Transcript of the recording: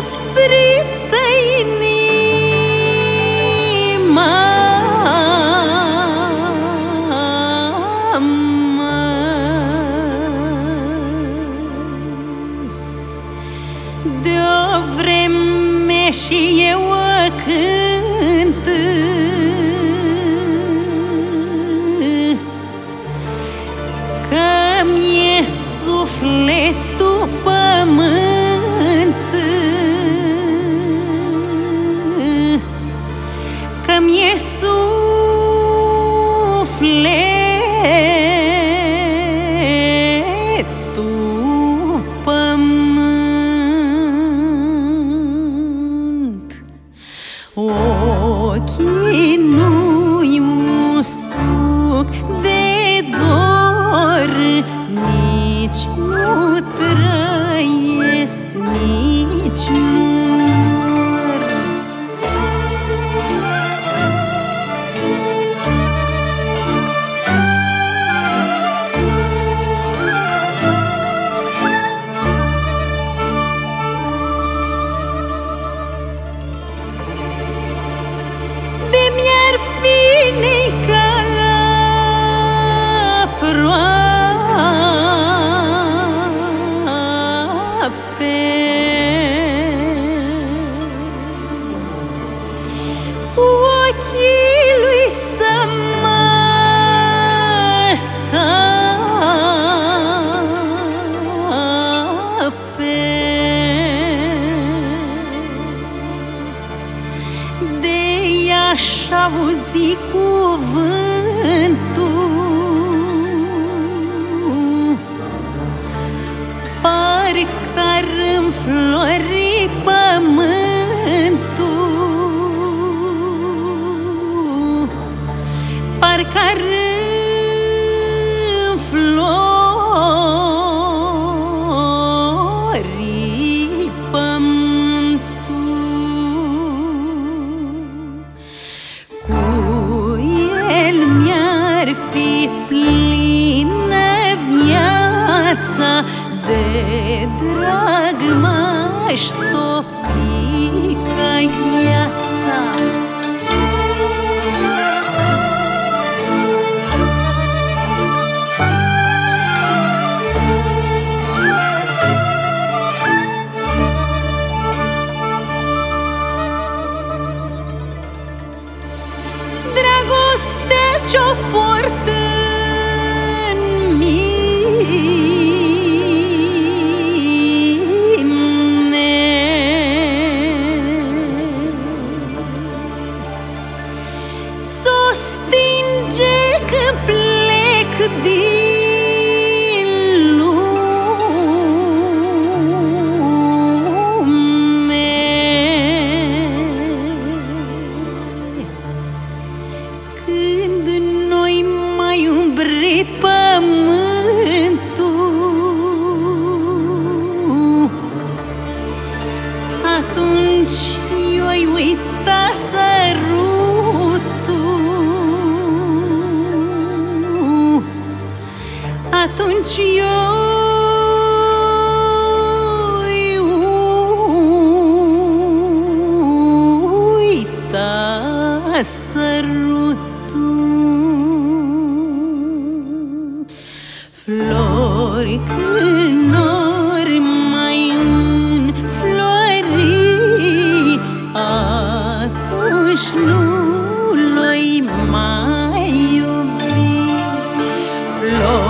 răsfrită inima. De o vreme și eu cânt. Că-mi e sufletul pământ. mi e ochii lui să mă scape. De i-aș auzi cuvântul Parcă-ar înflori pământul. Cu el mi-ar fi plină viața De drag m-aș topi stinge când plec din Atunci eu-i uita sărutul Flori când ori mai înflori Atunci nu l-oi mai iubi Flori